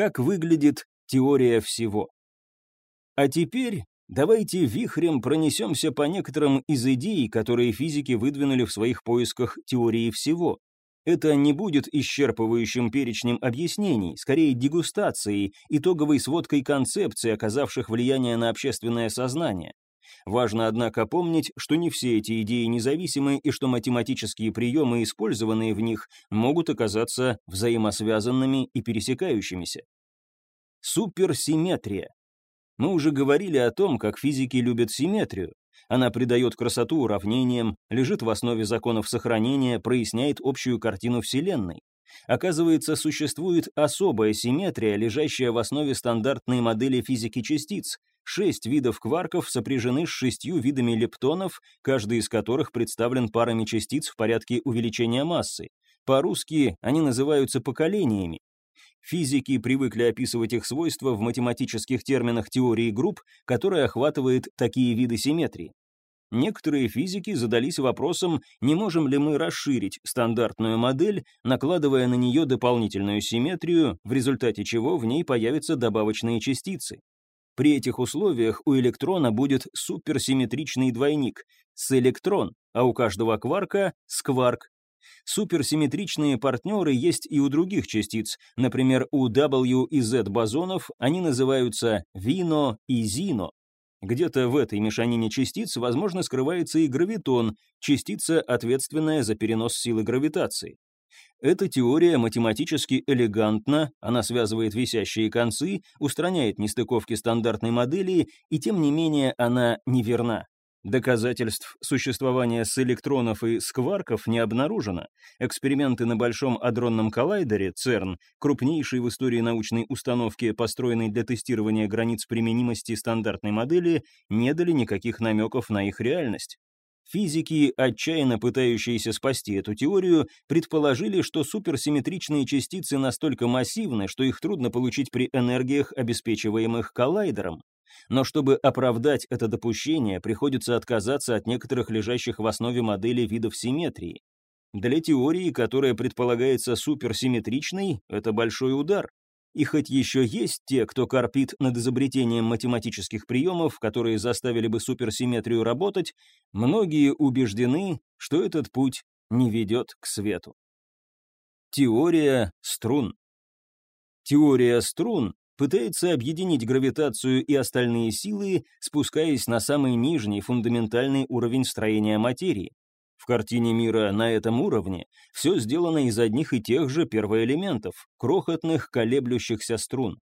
Как выглядит теория всего? А теперь давайте вихрем пронесемся по некоторым из идей, которые физики выдвинули в своих поисках теории всего. Это не будет исчерпывающим перечнем объяснений, скорее дегустацией, итоговой сводкой концепций, оказавших влияние на общественное сознание. Важно, однако, помнить, что не все эти идеи независимы и что математические приемы, использованные в них, могут оказаться взаимосвязанными и пересекающимися. Суперсимметрия. Мы уже говорили о том, как физики любят симметрию. Она придает красоту уравнениям, лежит в основе законов сохранения, проясняет общую картину Вселенной. Оказывается, существует особая симметрия, лежащая в основе стандартной модели физики частиц. Шесть видов кварков сопряжены с шестью видами лептонов, каждый из которых представлен парами частиц в порядке увеличения массы. По-русски они называются поколениями. Физики привыкли описывать их свойства в математических терминах теории групп, которая охватывает такие виды симметрии. Некоторые физики задались вопросом, не можем ли мы расширить стандартную модель, накладывая на нее дополнительную симметрию, в результате чего в ней появятся добавочные частицы. При этих условиях у электрона будет суперсимметричный двойник – с электрон, а у каждого кварка – скварк. Суперсимметричные партнеры есть и у других частиц, например, у W и Z бозонов они называются вино и зино. Где-то в этой мешанине частиц, возможно, скрывается и гравитон, частица, ответственная за перенос силы гравитации. Эта теория математически элегантна, она связывает висящие концы, устраняет нестыковки стандартной модели, и тем не менее она неверна. Доказательств существования с электронов и скварков не обнаружено. Эксперименты на Большом адронном коллайдере, ЦЕРН, крупнейшей в истории научной установки, построенной для тестирования границ применимости стандартной модели, не дали никаких намеков на их реальность. Физики, отчаянно пытающиеся спасти эту теорию, предположили, что суперсимметричные частицы настолько массивны, что их трудно получить при энергиях, обеспечиваемых коллайдером. Но чтобы оправдать это допущение, приходится отказаться от некоторых лежащих в основе модели видов симметрии. Для теории, которая предполагается суперсимметричной, это большой удар. И хоть еще есть те, кто корпит над изобретением математических приемов, которые заставили бы суперсимметрию работать, многие убеждены, что этот путь не ведет к свету. Теория струн. Теория струн пытается объединить гравитацию и остальные силы, спускаясь на самый нижний фундаментальный уровень строения материи. Картине мира на этом уровне все сделано из одних и тех же первоэлементов, крохотных колеблющихся струн.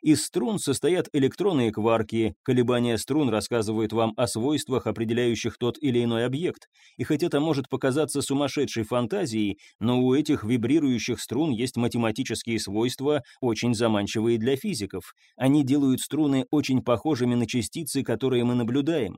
Из струн состоят электроны и кварки, колебания струн рассказывают вам о свойствах, определяющих тот или иной объект. И хоть это может показаться сумасшедшей фантазией, но у этих вибрирующих струн есть математические свойства, очень заманчивые для физиков. Они делают струны очень похожими на частицы, которые мы наблюдаем.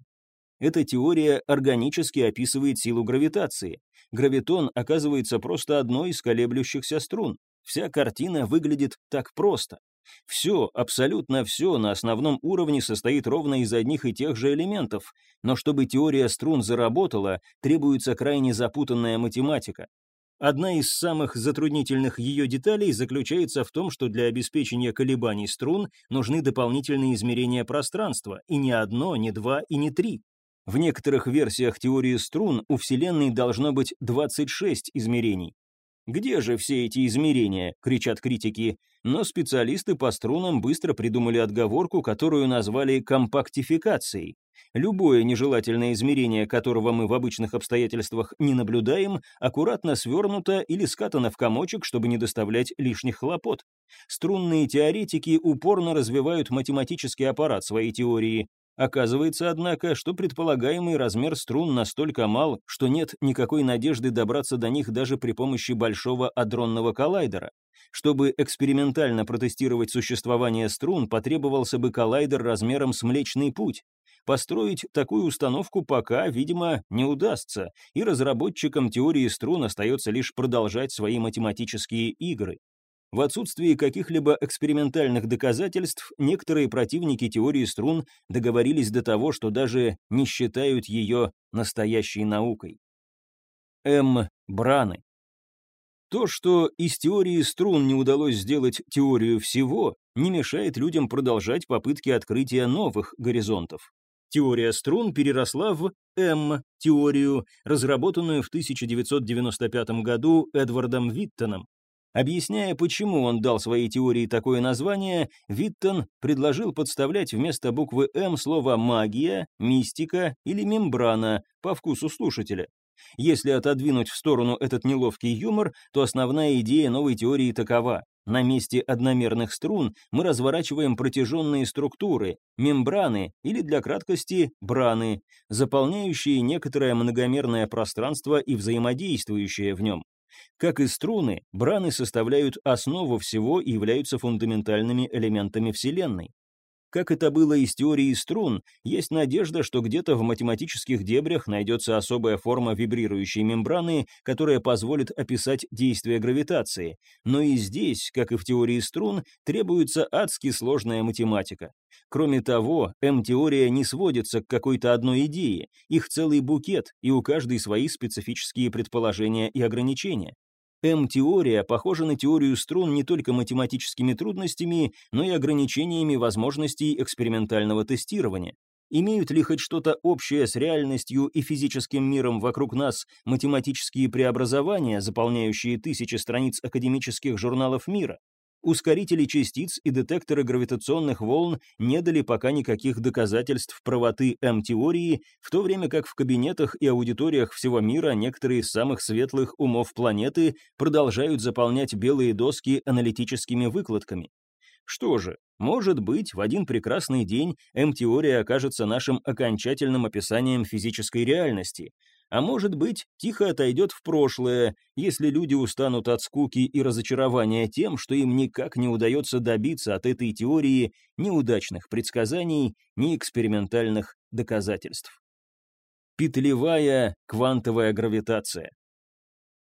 Эта теория органически описывает силу гравитации. Гравитон оказывается просто одной из колеблющихся струн. Вся картина выглядит так просто. Все, абсолютно все на основном уровне состоит ровно из одних и тех же элементов, но чтобы теория струн заработала, требуется крайне запутанная математика. Одна из самых затруднительных ее деталей заключается в том, что для обеспечения колебаний струн нужны дополнительные измерения пространства, и не одно, не два и не три. В некоторых версиях теории струн у Вселенной должно быть 26 измерений. «Где же все эти измерения?» — кричат критики. Но специалисты по струнам быстро придумали отговорку, которую назвали компактификацией. Любое нежелательное измерение, которого мы в обычных обстоятельствах не наблюдаем, аккуратно свернуто или скатано в комочек, чтобы не доставлять лишних хлопот. Струнные теоретики упорно развивают математический аппарат своей теории. Оказывается, однако, что предполагаемый размер струн настолько мал, что нет никакой надежды добраться до них даже при помощи большого адронного коллайдера. Чтобы экспериментально протестировать существование струн, потребовался бы коллайдер размером с Млечный Путь. Построить такую установку пока, видимо, не удастся, и разработчикам теории струн остается лишь продолжать свои математические игры. В отсутствии каких-либо экспериментальных доказательств, некоторые противники теории струн договорились до того, что даже не считают ее настоящей наукой. М-браны. То, что из теории струн не удалось сделать теорию всего, не мешает людям продолжать попытки открытия новых горизонтов. Теория струн переросла в М-теорию, разработанную в 1995 году Эдвардом Виттеном. Объясняя, почему он дал своей теории такое название, Виттен предложил подставлять вместо буквы «М» слово «магия», «мистика» или «мембрана» по вкусу слушателя. Если отодвинуть в сторону этот неловкий юмор, то основная идея новой теории такова. На месте одномерных струн мы разворачиваем протяженные структуры, мембраны или, для краткости, браны, заполняющие некоторое многомерное пространство и взаимодействующее в нем. Как и струны, браны составляют основу всего и являются фундаментальными элементами Вселенной. Как это было из теории струн, есть надежда, что где-то в математических дебрях найдется особая форма вибрирующей мембраны, которая позволит описать действие гравитации. Но и здесь, как и в теории струн, требуется адски сложная математика. Кроме того, М-теория не сводится к какой-то одной идее, их целый букет, и у каждой свои специфические предположения и ограничения. М-теория похожа на теорию струн не только математическими трудностями, но и ограничениями возможностей экспериментального тестирования. Имеют ли хоть что-то общее с реальностью и физическим миром вокруг нас математические преобразования, заполняющие тысячи страниц академических журналов мира? Ускорители частиц и детекторы гравитационных волн не дали пока никаких доказательств правоты М-теории, в то время как в кабинетах и аудиториях всего мира некоторые из самых светлых умов планеты продолжают заполнять белые доски аналитическими выкладками. Что же, может быть, в один прекрасный день М-теория окажется нашим окончательным описанием физической реальности, а может быть, тихо отойдет в прошлое, если люди устанут от скуки и разочарования тем, что им никак не удается добиться от этой теории ни удачных предсказаний, ни экспериментальных доказательств. Петлевая квантовая гравитация.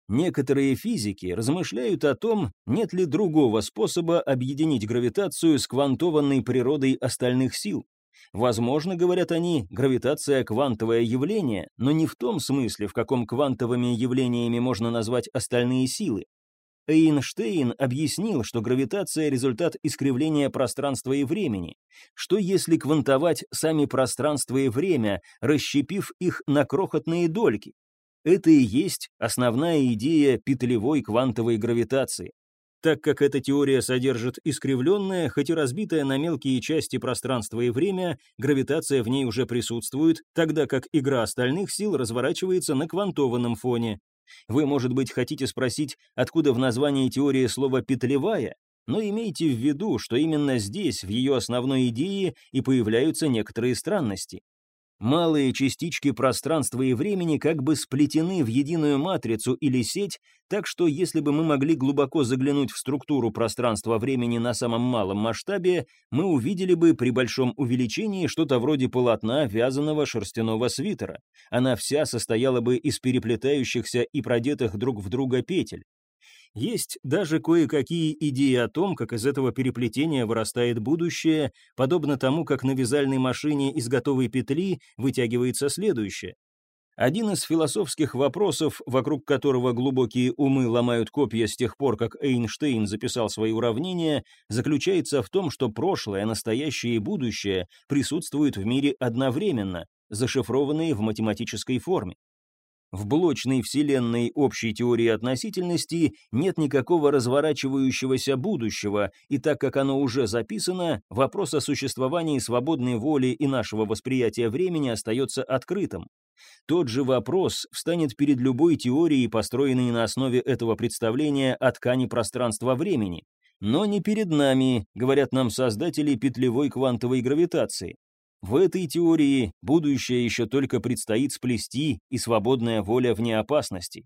Некоторые физики размышляют о том, нет ли другого способа объединить гравитацию с квантованной природой остальных сил. Возможно, говорят они, гравитация – квантовое явление, но не в том смысле, в каком квантовыми явлениями можно назвать остальные силы. Эйнштейн объяснил, что гравитация – результат искривления пространства и времени. Что если квантовать сами пространство и время, расщепив их на крохотные дольки? Это и есть основная идея петлевой квантовой гравитации. Так как эта теория содержит искривленное, хоть и разбитое на мелкие части пространство и время, гравитация в ней уже присутствует, тогда как игра остальных сил разворачивается на квантованном фоне. Вы, может быть, хотите спросить, откуда в названии теории слово «петлевая», но имейте в виду, что именно здесь, в ее основной идее, и появляются некоторые странности. Малые частички пространства и времени как бы сплетены в единую матрицу или сеть, так что если бы мы могли глубоко заглянуть в структуру пространства-времени на самом малом масштабе, мы увидели бы при большом увеличении что-то вроде полотна вязаного шерстяного свитера. Она вся состояла бы из переплетающихся и продетых друг в друга петель. Есть даже кое-какие идеи о том, как из этого переплетения вырастает будущее, подобно тому, как на вязальной машине из готовой петли вытягивается следующее. Один из философских вопросов, вокруг которого глубокие умы ломают копья с тех пор, как Эйнштейн записал свои уравнения, заключается в том, что прошлое, настоящее и будущее присутствуют в мире одновременно, зашифрованные в математической форме. В блочной вселенной общей теории относительности нет никакого разворачивающегося будущего, и так как оно уже записано, вопрос о существовании свободной воли и нашего восприятия времени остается открытым. Тот же вопрос встанет перед любой теорией, построенной на основе этого представления о ткани пространства-времени. Но не перед нами, говорят нам создатели петлевой квантовой гравитации. В этой теории будущее еще только предстоит сплести и свободная воля вне опасности.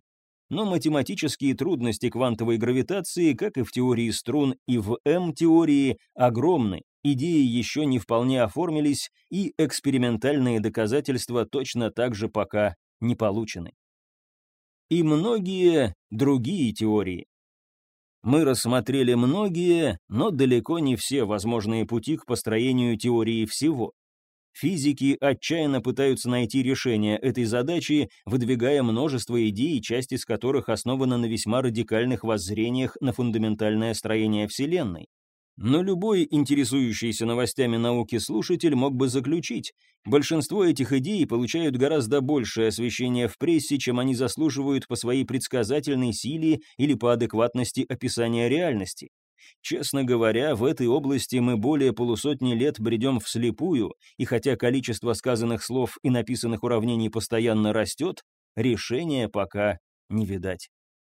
Но математические трудности квантовой гравитации, как и в теории струн и в М-теории, огромны, идеи еще не вполне оформились, и экспериментальные доказательства точно так же пока не получены. И многие другие теории. Мы рассмотрели многие, но далеко не все возможные пути к построению теории всего. Физики отчаянно пытаются найти решение этой задачи, выдвигая множество идей, часть из которых основана на весьма радикальных воззрениях на фундаментальное строение Вселенной. Но любой интересующийся новостями науки слушатель мог бы заключить, большинство этих идей получают гораздо большее освещение в прессе, чем они заслуживают по своей предсказательной силе или по адекватности описания реальности. Честно говоря, в этой области мы более полусотни лет бредем вслепую, и хотя количество сказанных слов и написанных уравнений постоянно растет, решения пока не видать.